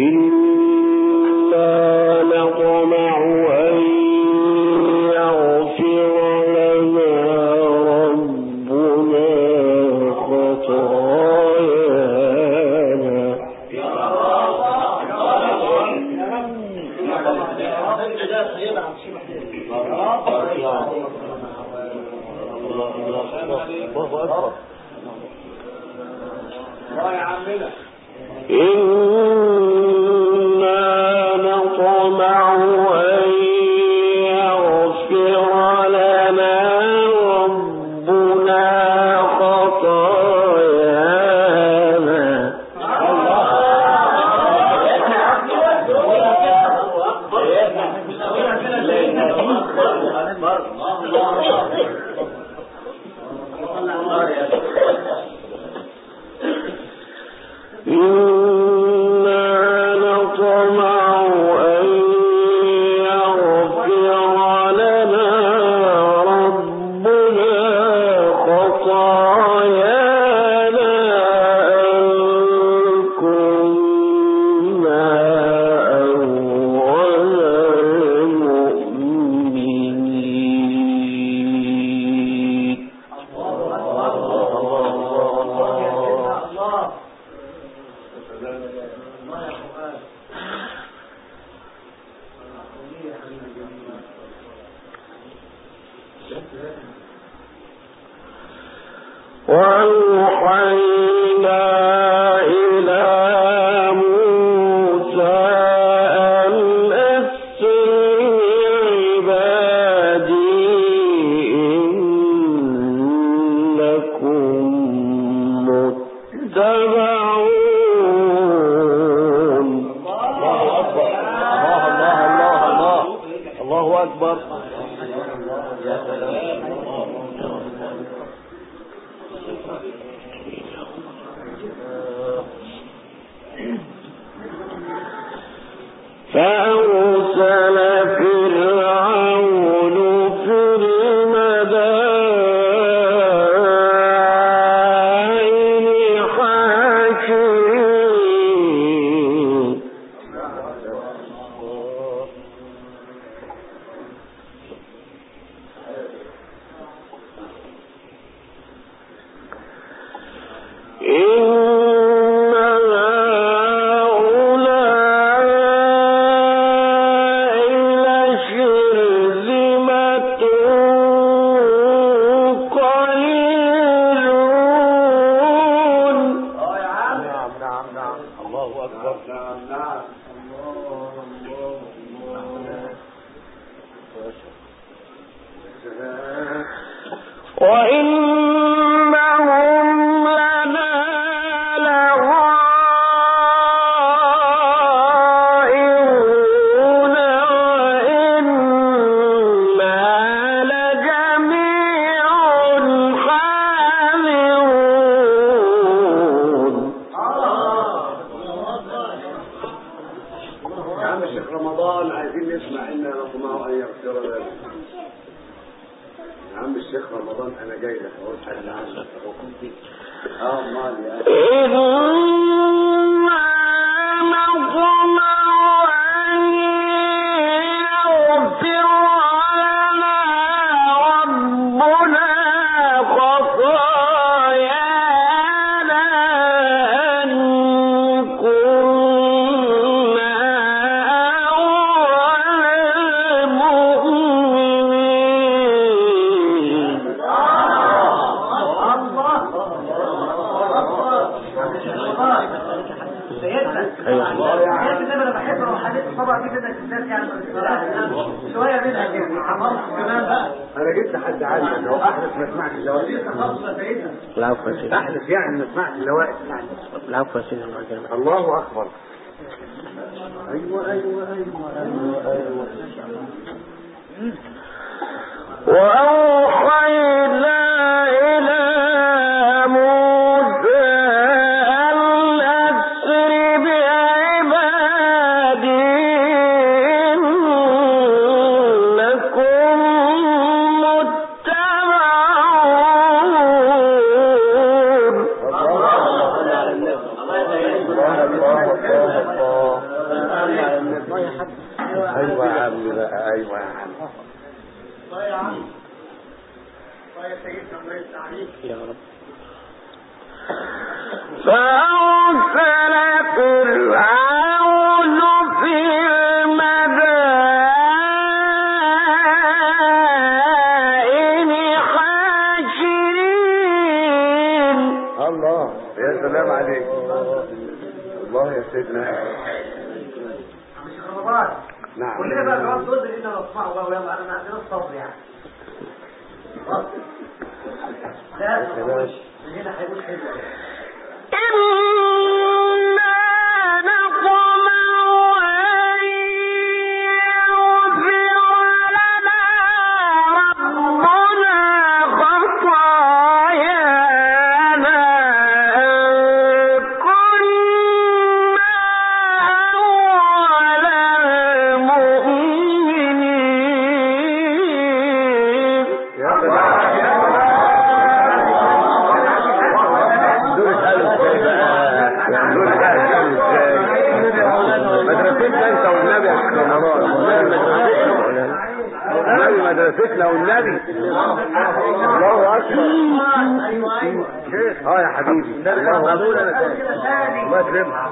إن اکبر۔ فأ العفو سيدنا الله أكبر أيوة أيوة أيوة أيوة أيوة وأوحينا إلى مسلم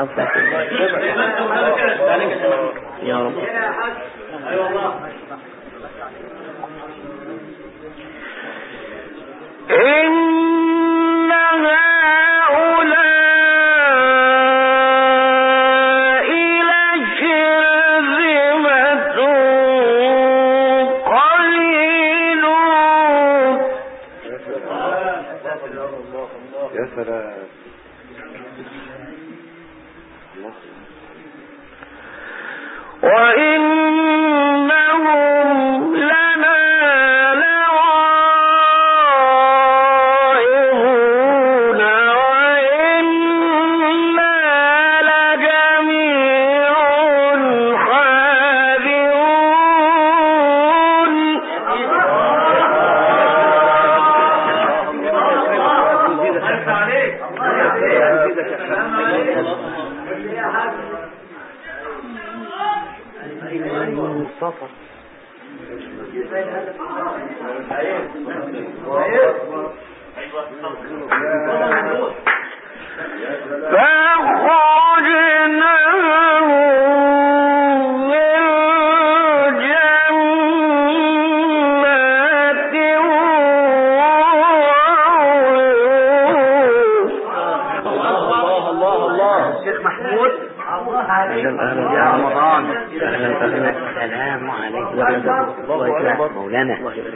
جناب کہتے ہیں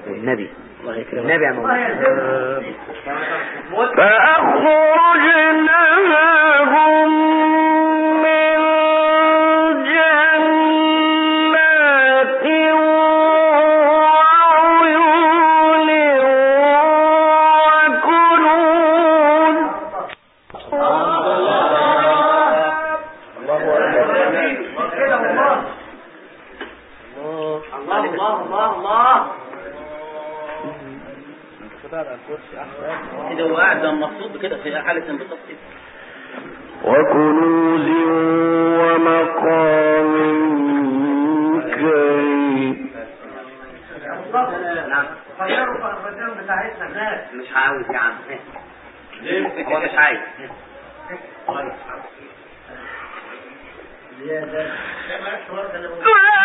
النبي النبي يا مولانا فأخرجناهم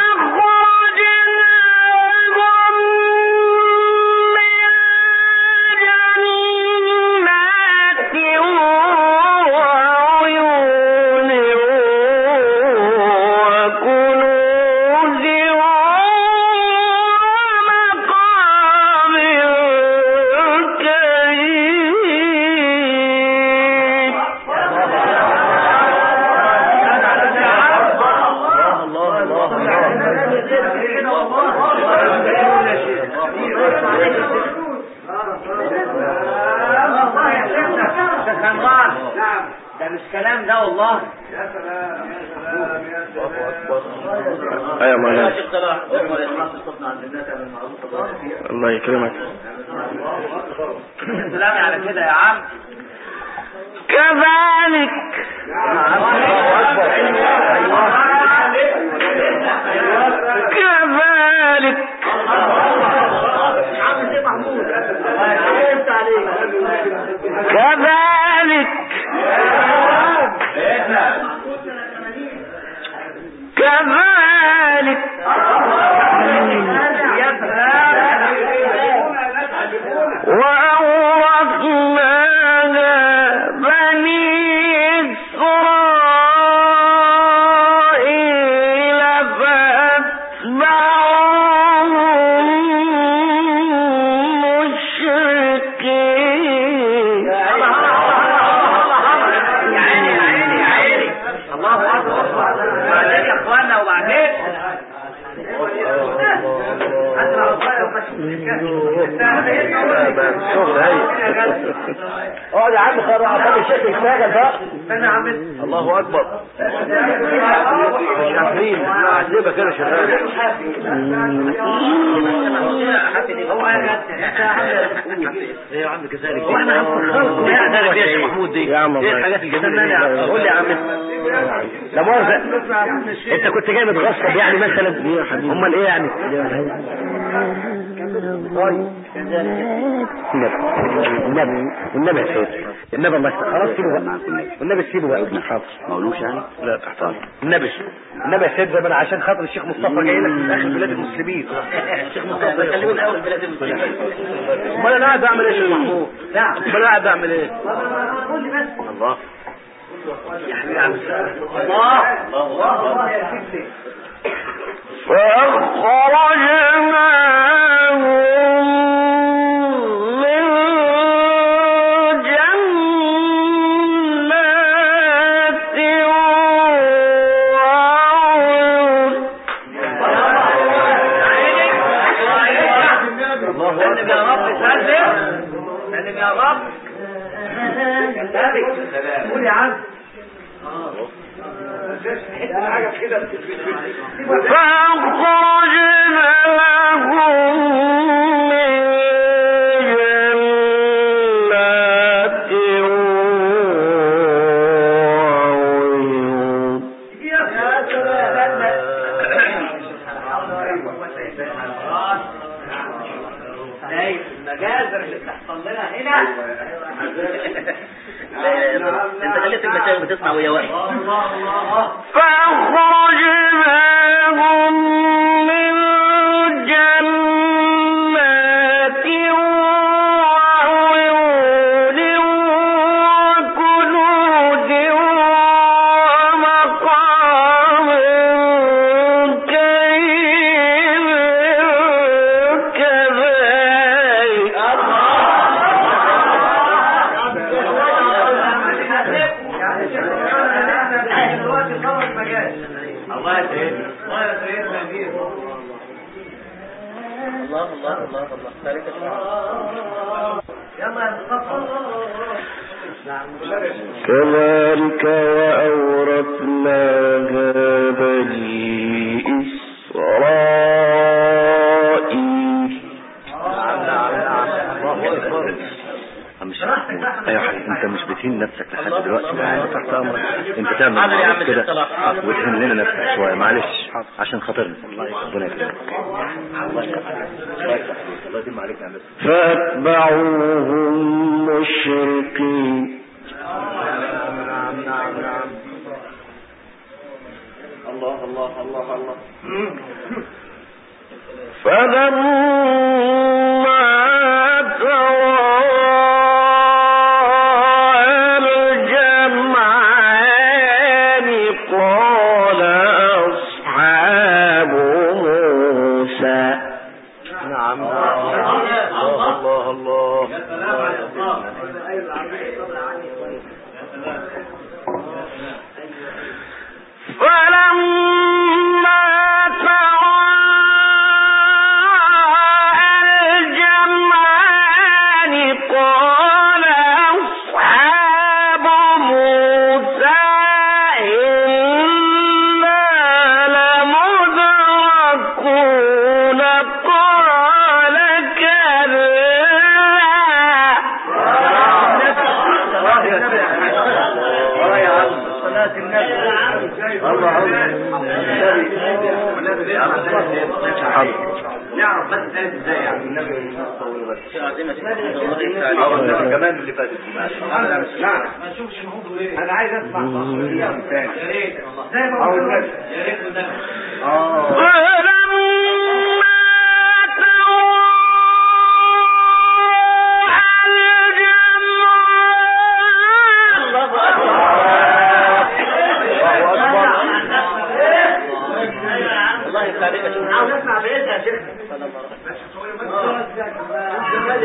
كده كذلك يا محمود دي. ايه. الحاجات الجميله قول لي يا عم. لا مؤاخذة انت كنت جاي متغصب يعني مثلا؟ امال ايه يعني؟ النبي النبي النبي النبي الله خلاص سيبه بقى والنبي سيبه بقى حاضر مولوش يعني لا تحتاج النبي النبي يا سيدي زمان عشان خاطر الشيخ مصطفى جاي لك في اخر بلاد المسلمين الشيخ مصطفى خلينا اول بلاد المسلمين امال انا قاعد اعمل ايه يا شيخ محمود نعم امال انا قاعد اعمل ايه الله يا حبيبي الله الله الله يا سيدي وتهن لنا نفسك شويه معلش عشان خاطرنا فاتبعوا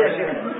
ہے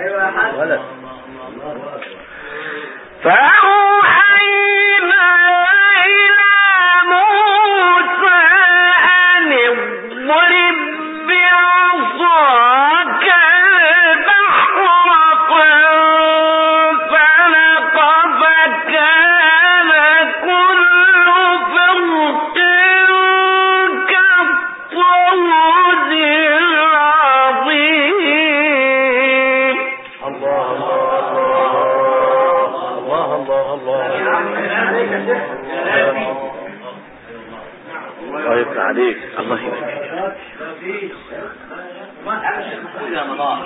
ايوه فأوحينا إلى موسى أن اضرب عليك. الله يبارك يا رمضان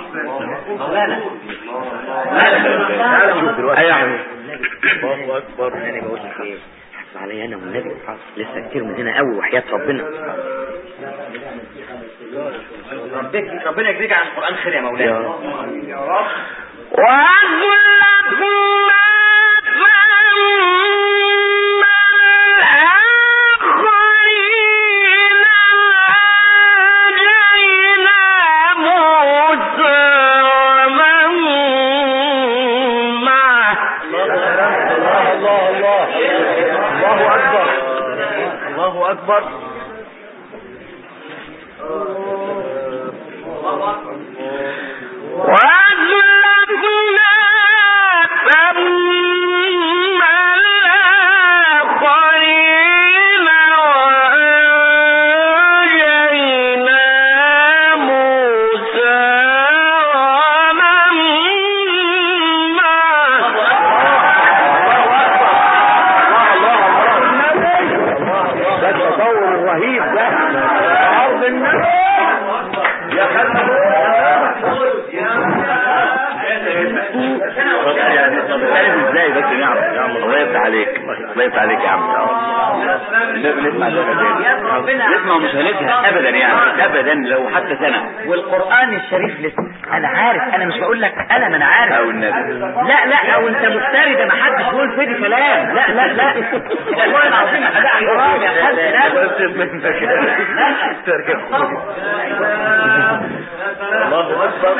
مولانا يا. الله اكبر انا بقول لك ايه حسب عليا انا والنبي لسه كتير من هنا قوي وحياة ربنا ربنا يجزيك عن القران خير يا مولانا وأزلفنا ثم الله اكبر نسمع نسمع مش هنزهق ابدا يعني ابدا لو حتى سنه والقران الشريف لسه انا عارف انا مش بقول لك انا انا عارف. او النبي. لا لا او انت مفتري ده ما حدش يقول فيه كلام. لا لا لا. والله العظيم ده حرام يا حاج لا الله اكبر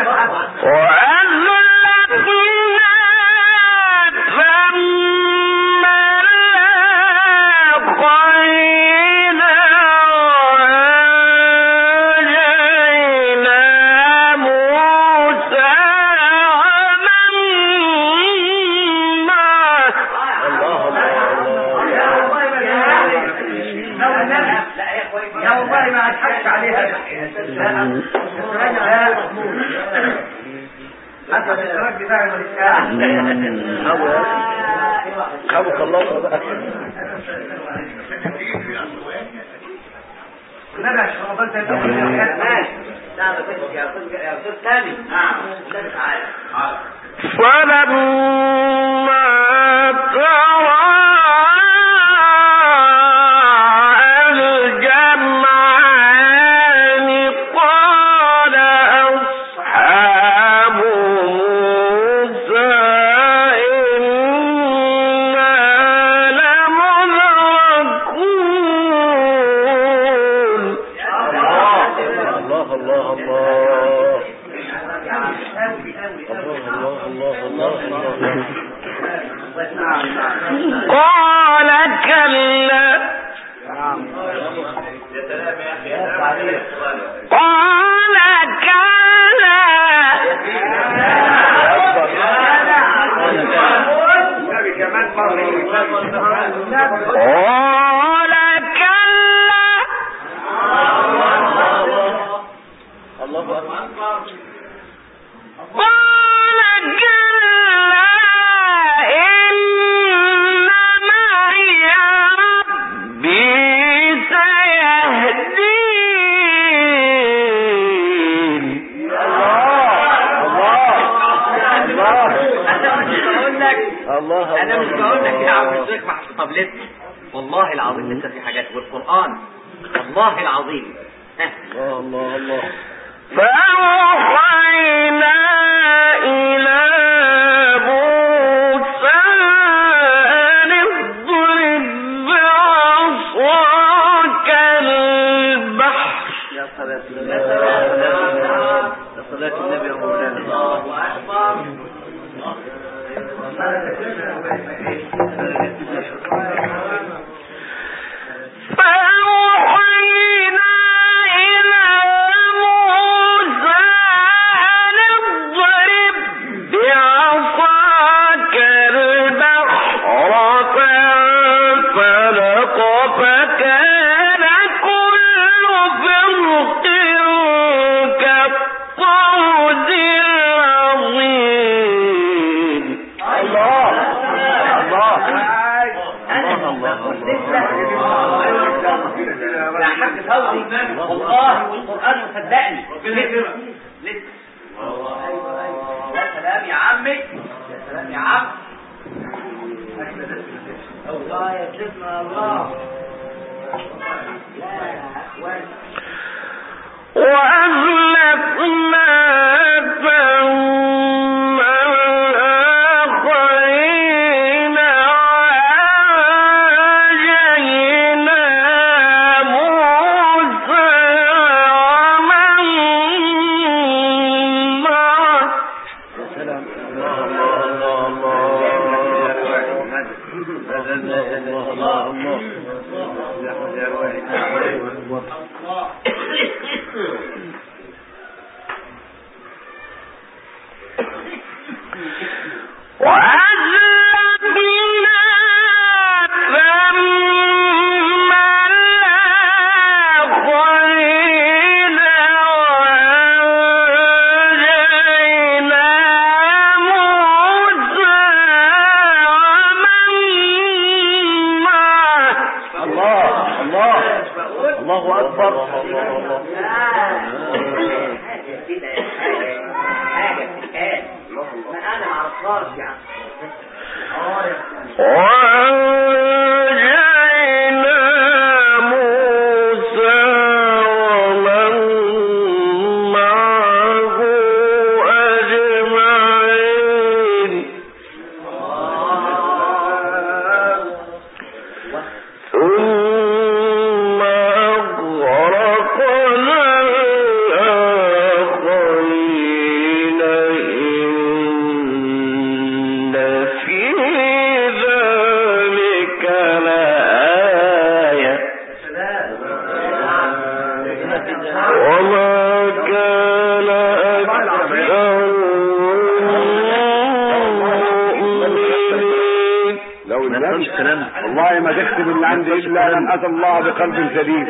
اتى الله بقلب سليم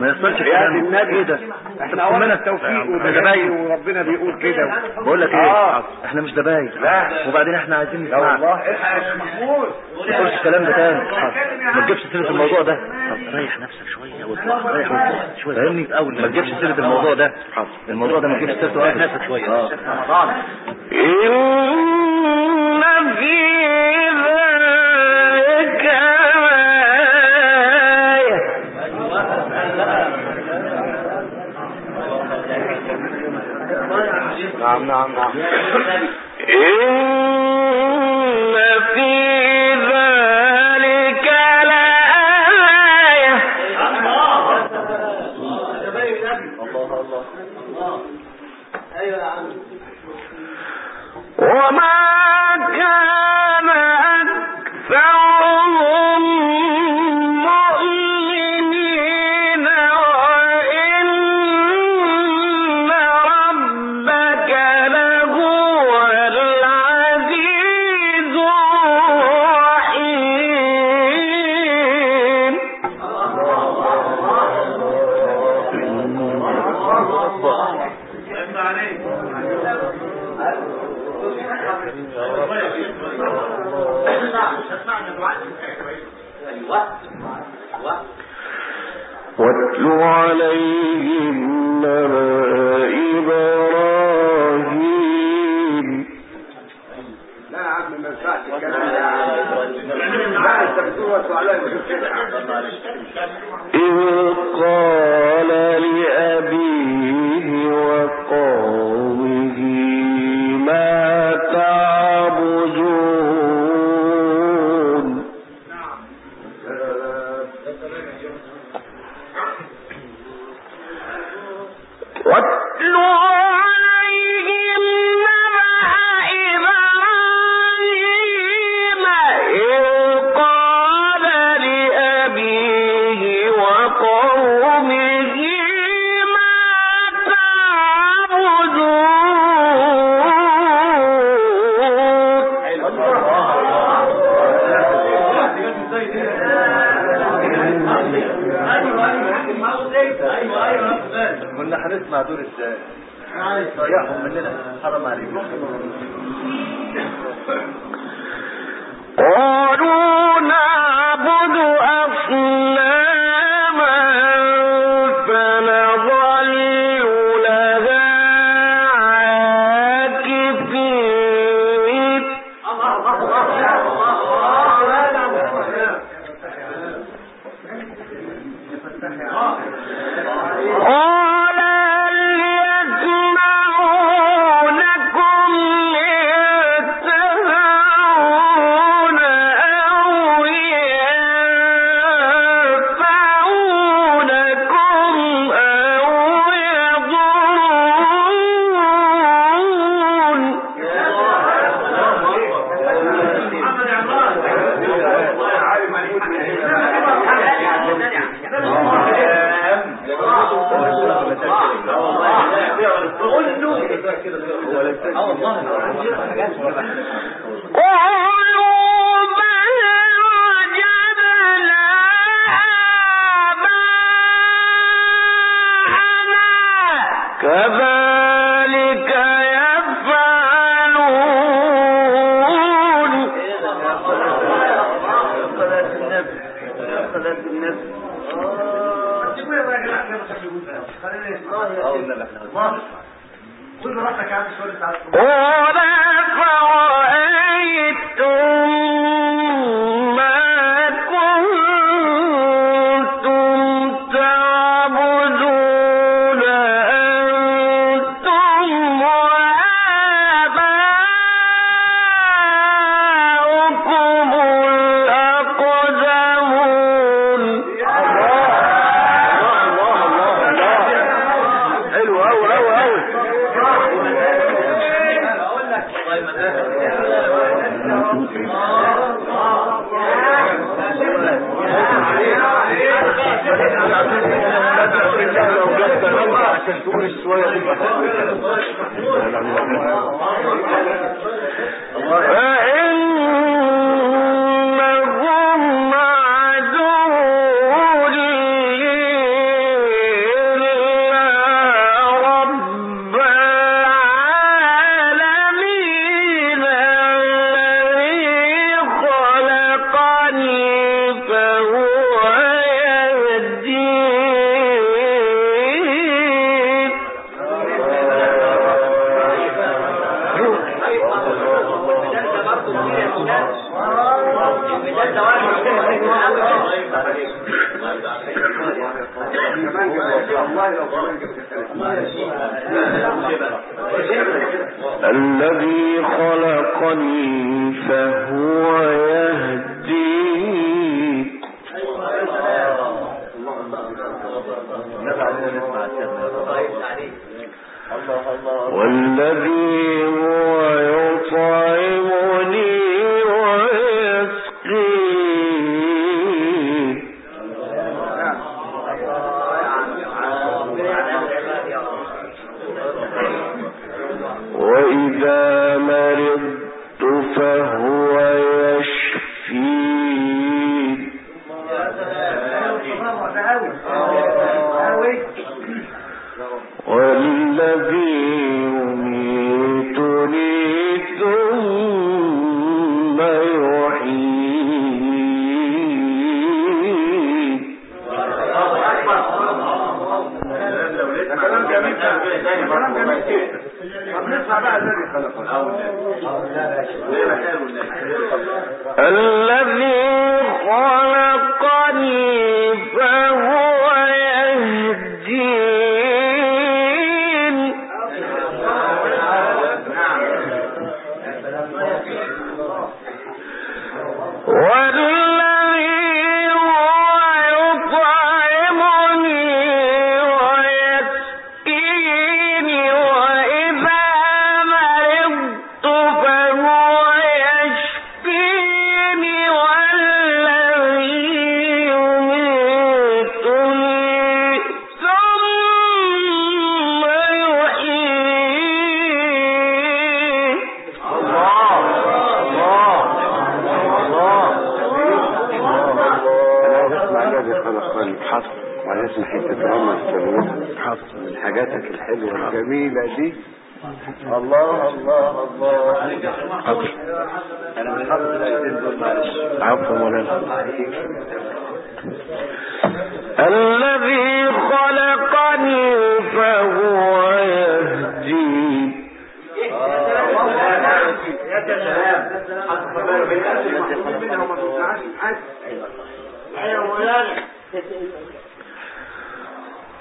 ما يصلش يا النبي ايه ده احنا اولا التوفيق وتباين وربنا بيقول كده بقول لك ايه احنا مش دبايل لا. وبعدين احنا عايزين لا. نسمع والله الحق محمود ما تقولش الكلام ده تاني ما تجيبش سيره الموضوع ده طب ريح نفسك شويه واطلع ريح واطلع شويه فاهمني اول. ما تجيبش سيره الموضوع ده الموضوع ده ما تجيبش سيرته ريح نفسك شويه اه إن في ذلك نعم نعم نعم إن في ذلك لآية۔ وما واتل عليهم نبأ إبراهيم. لا يا عم ما ينفعش إذ قال لأبيه قل رأسك عن سؤال تعالى قل رأسك عن سؤال تعالى الذي خلقني فهو يهدي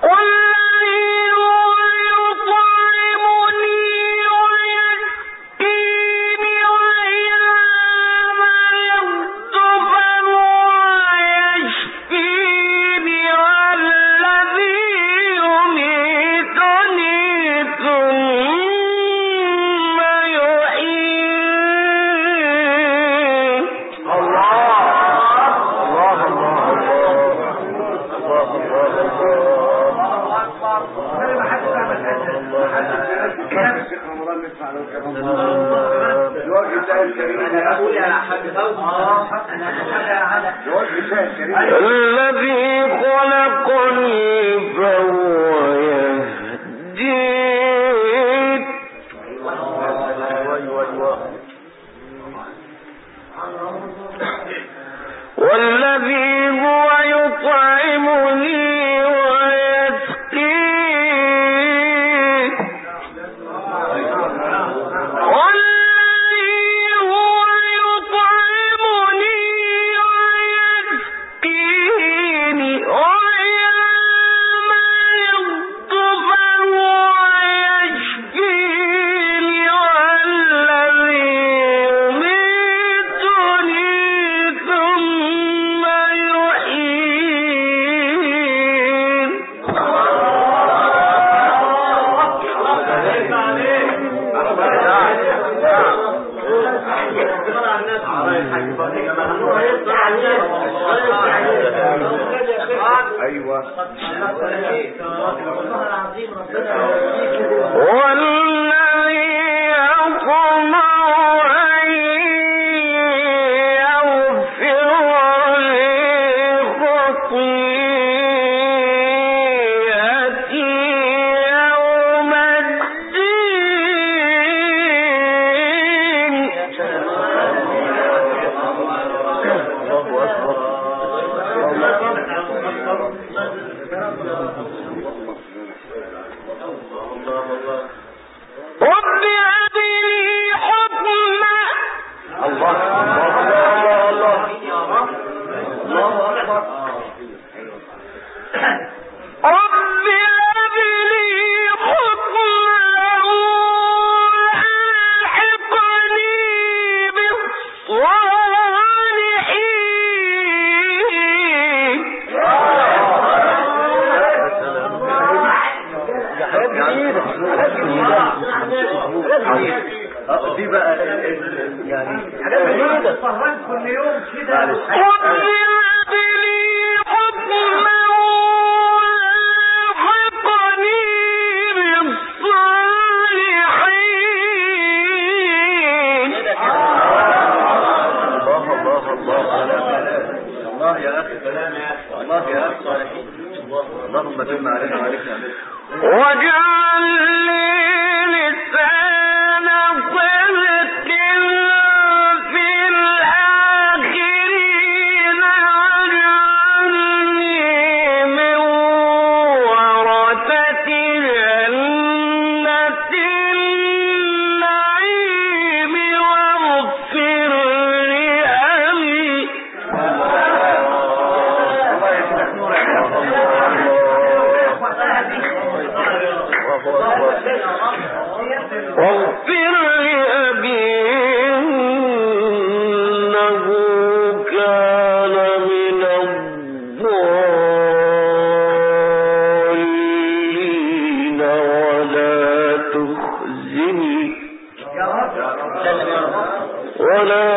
والذي وہ ولا